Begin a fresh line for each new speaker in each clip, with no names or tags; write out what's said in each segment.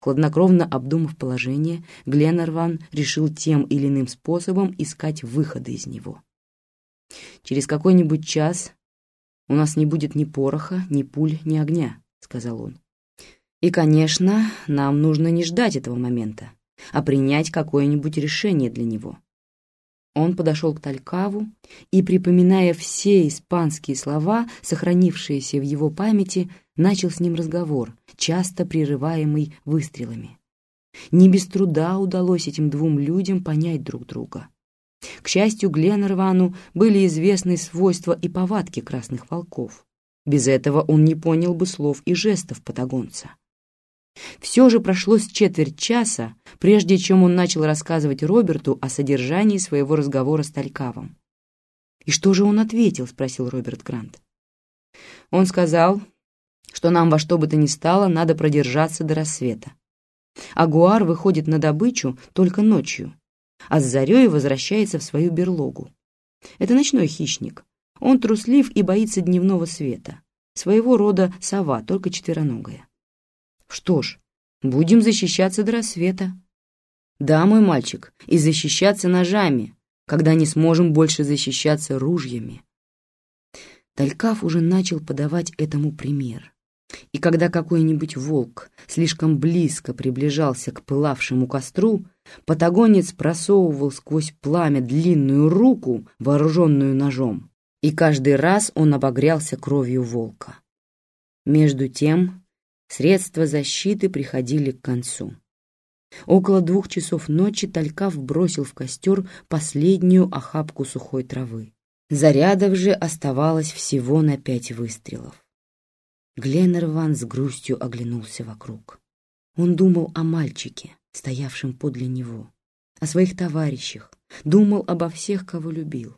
Хладнокровно обдумав положение, Гленнерван решил тем или иным способом искать выходы из него. «Через какой-нибудь час у нас не будет ни пороха, ни пуль, ни огня», — сказал он. «И, конечно, нам нужно не ждать этого момента, а принять какое-нибудь решение для него». Он подошел к Талькаву и, припоминая все испанские слова, сохранившиеся в его памяти, начал с ним разговор, часто прерываемый выстрелами. Не без труда удалось этим двум людям понять друг друга. К счастью, Гленнервану были известны свойства и повадки красных волков. Без этого он не понял бы слов и жестов патагонца. Все же прошло с четверть часа, прежде чем он начал рассказывать Роберту о содержании своего разговора с Талькавом. «И что же он ответил?» — спросил Роберт Грант. Он сказал, что нам во что бы то ни стало надо продержаться до рассвета. Агуар выходит на добычу только ночью, а с зарей возвращается в свою берлогу. Это ночной хищник. Он труслив и боится дневного света. Своего рода сова, только четвероногая. Что ж, будем защищаться до рассвета. Да, мой мальчик, и защищаться ножами, когда не сможем больше защищаться ружьями. Талькав уже начал подавать этому пример. И когда какой-нибудь волк слишком близко приближался к пылавшему костру, патагонец просовывал сквозь пламя длинную руку, вооруженную ножом, и каждый раз он обогрялся кровью волка. Между тем средства защиты приходили к концу. Около двух часов ночи Талькав бросил в костер последнюю охапку сухой травы. Зарядов же оставалось всего на пять выстрелов. Гленнерван с грустью оглянулся вокруг. Он думал о мальчике, стоявшем подле него, о своих товарищах, думал обо всех, кого любил.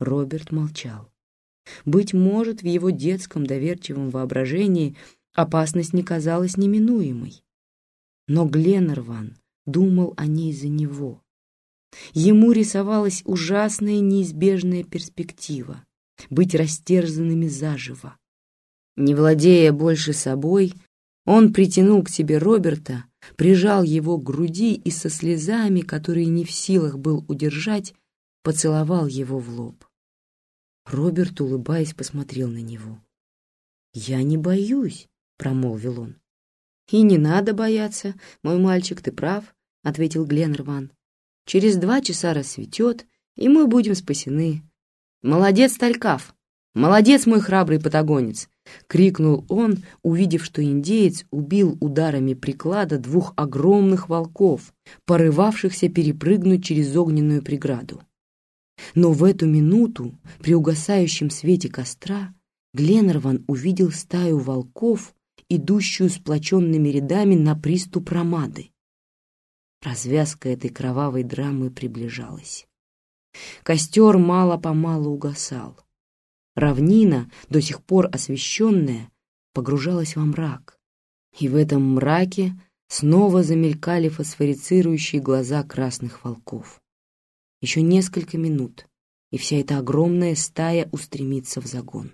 Роберт молчал. Быть может, в его детском доверчивом воображении опасность не казалась неминуемой. Но Гленнерван думал о ней за него. Ему рисовалась ужасная неизбежная перспектива — быть растерзанными заживо, не владея больше собой, он притянул к себе Роберта, прижал его к груди и со слезами, которые не в силах был удержать, поцеловал его в лоб. Роберт, улыбаясь, посмотрел на него. «Я не боюсь», — промолвил он. «И не надо бояться, мой мальчик, ты прав», — ответил Гленнерван. «Через два часа рассветет, и мы будем спасены. Молодец, Талькав! Молодец, мой храбрый патагонец! — крикнул он, увидев, что индеец убил ударами приклада двух огромных волков, порывавшихся перепрыгнуть через огненную преграду. Но в эту минуту, при угасающем свете костра, Гленнерван увидел стаю волков, идущую сплоченными рядами на приступ Ромады. Развязка этой кровавой драмы приближалась. Костер мало-помалу угасал. Равнина, до сих пор освещенная, погружалась во мрак. И в этом мраке снова замелькали фосфорицирующие глаза красных волков. Еще несколько минут, и вся эта огромная стая устремится в загон.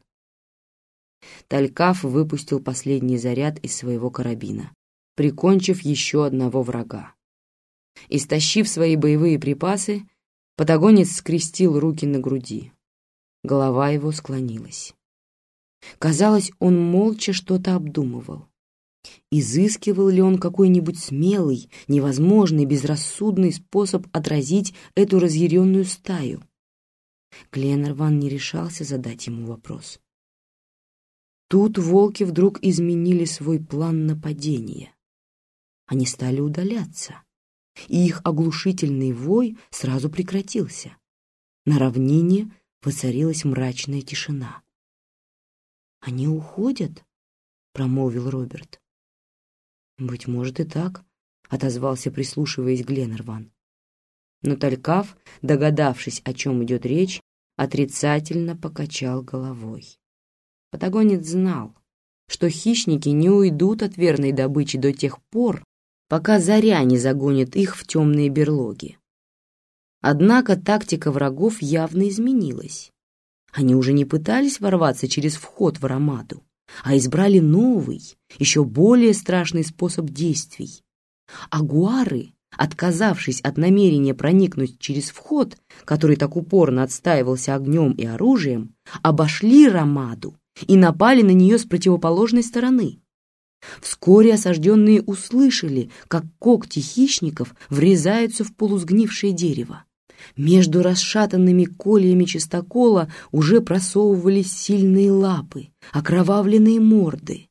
Талькаф выпустил последний заряд из своего карабина, прикончив еще одного врага. Истощив свои боевые припасы, патагонец скрестил руки на груди. Голова его склонилась. Казалось, он молча что-то обдумывал. Изыскивал ли он какой-нибудь смелый, невозможный, безрассудный способ отразить эту разъяренную стаю? Гленнерван не решался задать ему вопрос. Тут волки вдруг изменили свой план нападения. Они стали удаляться, и их оглушительный вой сразу прекратился. На равнине воцарилась мрачная тишина. «Они уходят?» — промолвил Роберт. «Быть может и так», — отозвался, прислушиваясь Гленнерван. Но Талькав, догадавшись, о чем идет речь, отрицательно покачал головой. Патагонец знал, что хищники не уйдут от верной добычи до тех пор, пока заря не загонит их в темные берлоги. Однако тактика врагов явно изменилась. Они уже не пытались ворваться через вход в Ромаду, а избрали новый, еще более страшный способ действий. Агуары, отказавшись от намерения проникнуть через вход, который так упорно отстаивался огнем и оружием, обошли Ромаду и напали на нее с противоположной стороны. Вскоре осажденные услышали, как когти хищников врезаются в полусгнившее дерево. Между расшатанными кольями чистокола уже просовывались сильные лапы, окровавленные морды.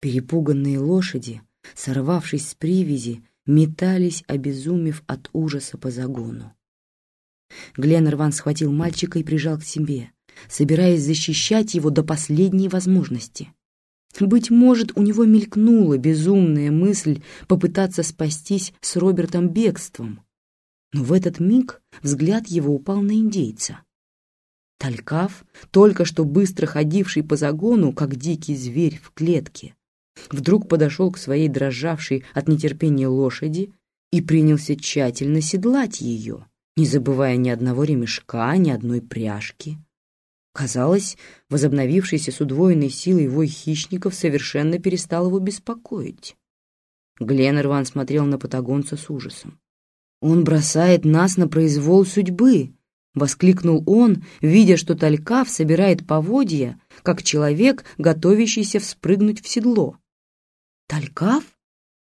Перепуганные лошади, сорвавшись с привязи, метались, обезумев от ужаса по загону. Гленнерван схватил мальчика и прижал к себе, собираясь защищать его до последней возможности. Быть может, у него мелькнула безумная мысль попытаться спастись с Робертом бегством, но в этот миг взгляд его упал на индейца. Талькав, только что быстро ходивший по загону, как дикий зверь в клетке, вдруг подошел к своей дрожавшей от нетерпения лошади и принялся тщательно седлать ее, не забывая ни одного ремешка, ни одной пряжки. Казалось, возобновившийся с удвоенной силой вой хищников совершенно перестал его беспокоить. Гленнерван смотрел на патагонца с ужасом. «Он бросает нас на произвол судьбы!» — воскликнул он, видя, что Талькав собирает поводья, как человек, готовящийся вспрыгнуть в седло. «Талькав?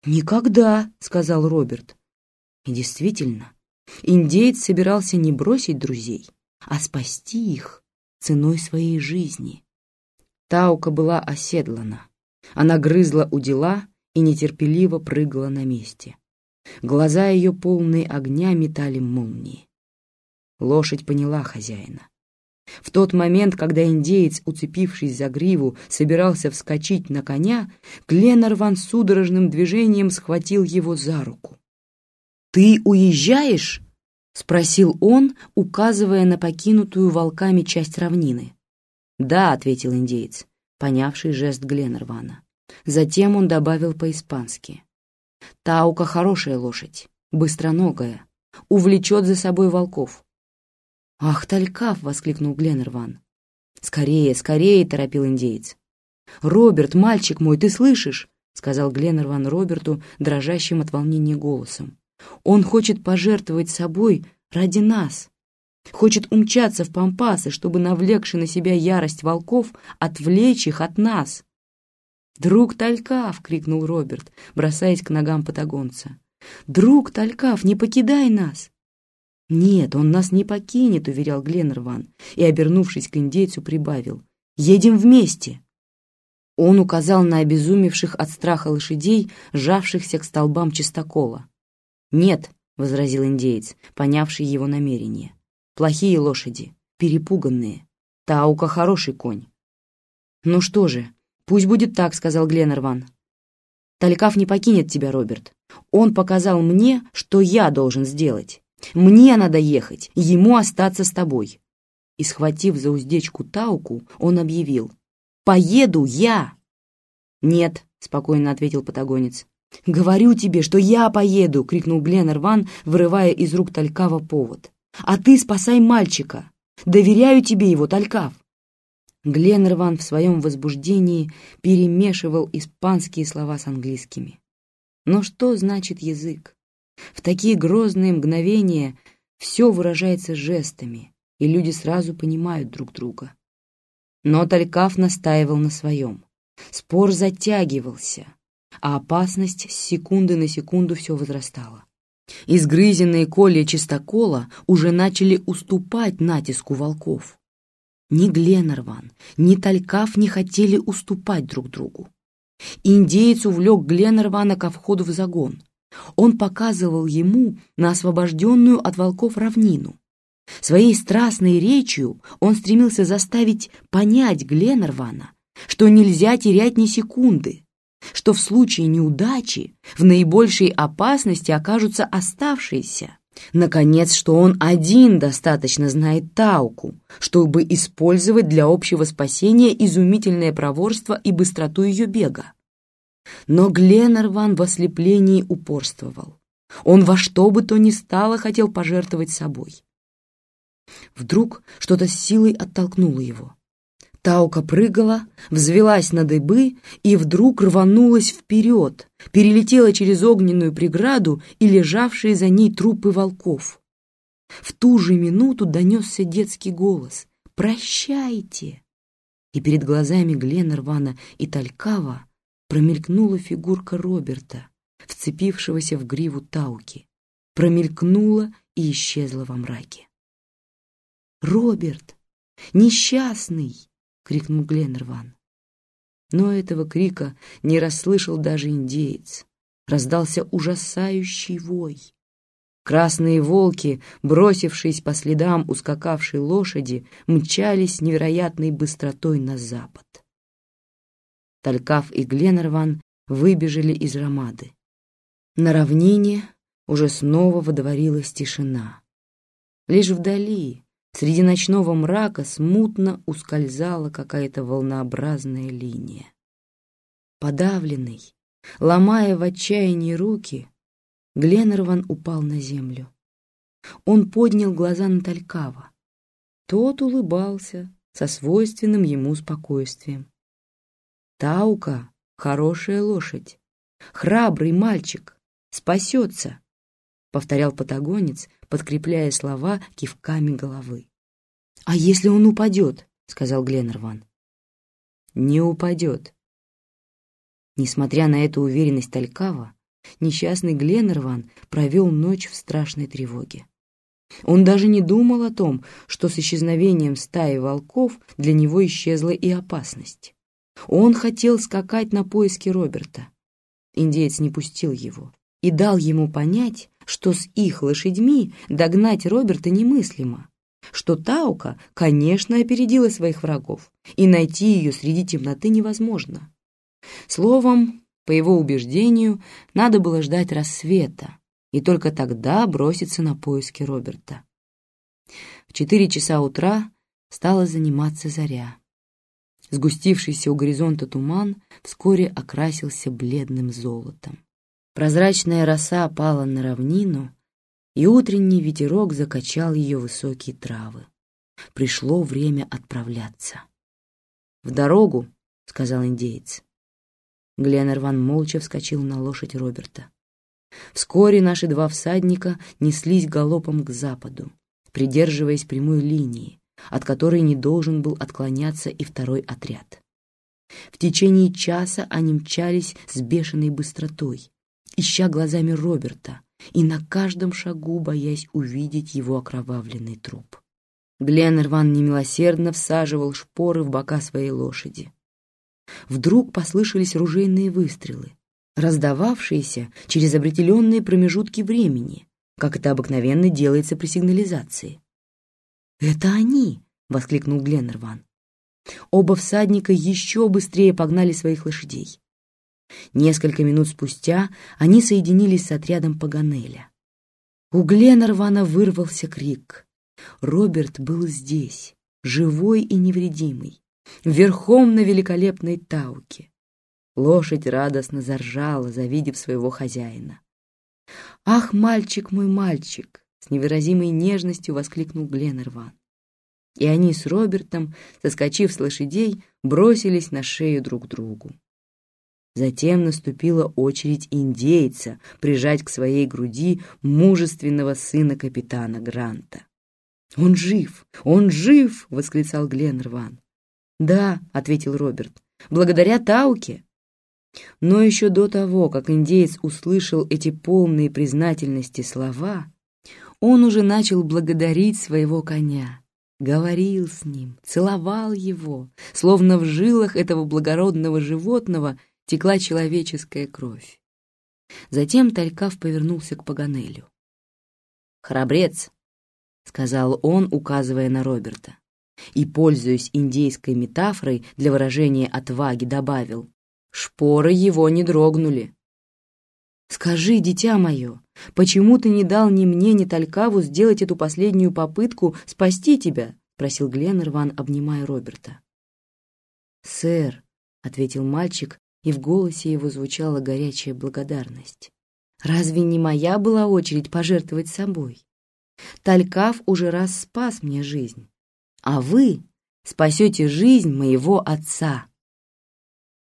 Никогда!» — сказал Роберт. И действительно, индеец собирался не бросить друзей, а спасти их ценой своей жизни. Таука была оседлана. Она грызла у дела и нетерпеливо прыгала на месте. Глаза ее, полные огня, метали молнии. Лошадь поняла хозяина. В тот момент, когда индеец, уцепившись за гриву, собирался вскочить на коня, Гленнерван судорожным движением схватил его за руку. «Ты уезжаешь?» — спросил он, указывая на покинутую волками часть равнины. «Да», — ответил индеец, понявший жест Гленнервана. Затем он добавил по-испански. Таука хорошая лошадь, быстроногая, увлечет за собой волков. «Ах, Талькав!» — воскликнул Гленнерван. «Скорее, скорее!» — торопил индеец. «Роберт, мальчик мой, ты слышишь?» — сказал Гленнерван Роберту, дрожащим от волнения голосом. «Он хочет пожертвовать собой ради нас. Хочет умчаться в Пампасы, чтобы, навлекши на себя ярость волков, отвлечь их от нас. «Друг Талькав!» — крикнул Роберт, бросаясь к ногам патагонца. «Друг Талькав, не покидай нас!» «Нет, он нас не покинет», — уверял Гленнерван, и, обернувшись к индейцу, прибавил. «Едем вместе!» Он указал на обезумевших от страха лошадей, сжавшихся к столбам чистокола. «Нет», — возразил индеец, понявший его намерение. «Плохие лошади, перепуганные. Таука хороший конь». «Ну что же, «Пусть будет так», — сказал Гленнерван. «Талькав не покинет тебя, Роберт. Он показал мне, что я должен сделать. Мне надо ехать, ему остаться с тобой». И, схватив за уздечку Тауку, он объявил. «Поеду я!» «Нет», — спокойно ответил патагонец. «Говорю тебе, что я поеду!» — крикнул Гленнерван, вырывая из рук Талькава повод. «А ты спасай мальчика! Доверяю тебе его, Талькав!» Гленнерван в своем возбуждении перемешивал испанские слова с английскими. Но что значит язык? В такие грозные мгновения все выражается жестами, и люди сразу понимают друг друга. Но Талькав настаивал на своем. Спор затягивался, а опасность с секунды на секунду все возрастала. Изгрызенные колья чистокола уже начали уступать натиску волков. Ни Гленнерван, ни Талькав не хотели уступать друг другу. Индеец увлек Гленнервана ко входу в загон. Он показывал ему на освобожденную от волков равнину. Своей страстной речью он стремился заставить понять Гленнервана, что нельзя терять ни секунды, что в случае неудачи в наибольшей опасности окажутся оставшиеся, Наконец, что он один достаточно знает Тауку, чтобы использовать для общего спасения изумительное проворство и быстроту ее бега. Но Гленнерван в ослеплении упорствовал. Он во что бы то ни стало хотел пожертвовать собой. Вдруг что-то с силой оттолкнуло его. Таука прыгала, взвелась на дыбы и вдруг рванулась вперед, перелетела через огненную преграду и лежавшие за ней трупы волков. В ту же минуту донесся детский голос «Прощайте!» И перед глазами Гленнервана и Талькава промелькнула фигурка Роберта, вцепившегося в гриву Тауки, промелькнула и исчезла во мраке. «Роберт! Несчастный!» — крикнул Гленнерван. Но этого крика не расслышал даже индеец. Раздался ужасающий вой. Красные волки, бросившись по следам ускакавшей лошади, мчались невероятной быстротой на запад. Талькав и Гленнерван выбежали из Ромады. На равнине уже снова водворилась тишина. Лишь вдали, Среди ночного мрака смутно ускользала какая-то волнообразная линия. Подавленный, ломая в отчаянии руки, Гленнерван упал на землю. Он поднял глаза на Талькава. Тот улыбался со свойственным ему спокойствием. «Таука — хорошая лошадь, храбрый мальчик, спасется», — повторял патагонец, подкрепляя слова кивками головы. «А если он упадет?» — сказал Гленнерван. «Не упадет». Несмотря на эту уверенность Талькава, несчастный Гленнерван провел ночь в страшной тревоге. Он даже не думал о том, что с исчезновением стаи волков для него исчезла и опасность. Он хотел скакать на поиски Роберта. Индеец не пустил его и дал ему понять, что с их лошадьми догнать Роберта немыслимо, что Таука, конечно, опередила своих врагов, и найти ее среди темноты невозможно. Словом, по его убеждению, надо было ждать рассвета, и только тогда броситься на поиски Роберта. В четыре часа утра стала заниматься заря. Сгустившийся у горизонта туман вскоре окрасился бледным золотом. Прозрачная роса пала на равнину, и утренний ветерок закачал ее высокие травы. Пришло время отправляться. «В дорогу», — сказал индеец. Гленнерван молча вскочил на лошадь Роберта. Вскоре наши два всадника неслись галопом к западу, придерживаясь прямой линии, от которой не должен был отклоняться и второй отряд. В течение часа они мчались с бешеной быстротой, ища глазами Роберта и на каждом шагу боясь увидеть его окровавленный труп. Гленнерван немилосердно всаживал шпоры в бока своей лошади. Вдруг послышались ружейные выстрелы, раздававшиеся через определенные промежутки времени, как это обыкновенно делается при сигнализации. «Это они!» — воскликнул Гленнерван. Оба всадника еще быстрее погнали своих лошадей. Несколько минут спустя они соединились с отрядом Паганеля. У Гленнервана вырвался крик. Роберт был здесь, живой и невредимый, верхом на великолепной тауке. Лошадь радостно заржала, завидев своего хозяина. «Ах, мальчик мой, мальчик!» — с невыразимой нежностью воскликнул Гленнерван. И они с Робертом, соскочив с лошадей, бросились на шею друг другу. Затем наступила очередь индейца прижать к своей груди мужественного сына капитана Гранта. «Он жив! Он жив!» — восклицал Гленнерван. «Да», — ответил Роберт, — «благодаря Тауке». Но еще до того, как индеец услышал эти полные признательности слова, он уже начал благодарить своего коня, говорил с ним, целовал его, словно в жилах этого благородного животного текла человеческая кровь. Затем Талькав повернулся к Паганелю. «Храбрец», — сказал он, указывая на Роберта, и, пользуясь индейской метафорой для выражения отваги, добавил, «Шпоры его не дрогнули». «Скажи, дитя мое, почему ты не дал ни мне, ни Талькаву сделать эту последнюю попытку спасти тебя?» — просил Гленнерван, обнимая Роберта. «Сэр», — ответил мальчик, и в голосе его звучала горячая благодарность. «Разве не моя была очередь пожертвовать собой? Талькав уже раз спас мне жизнь, а вы спасете жизнь моего отца.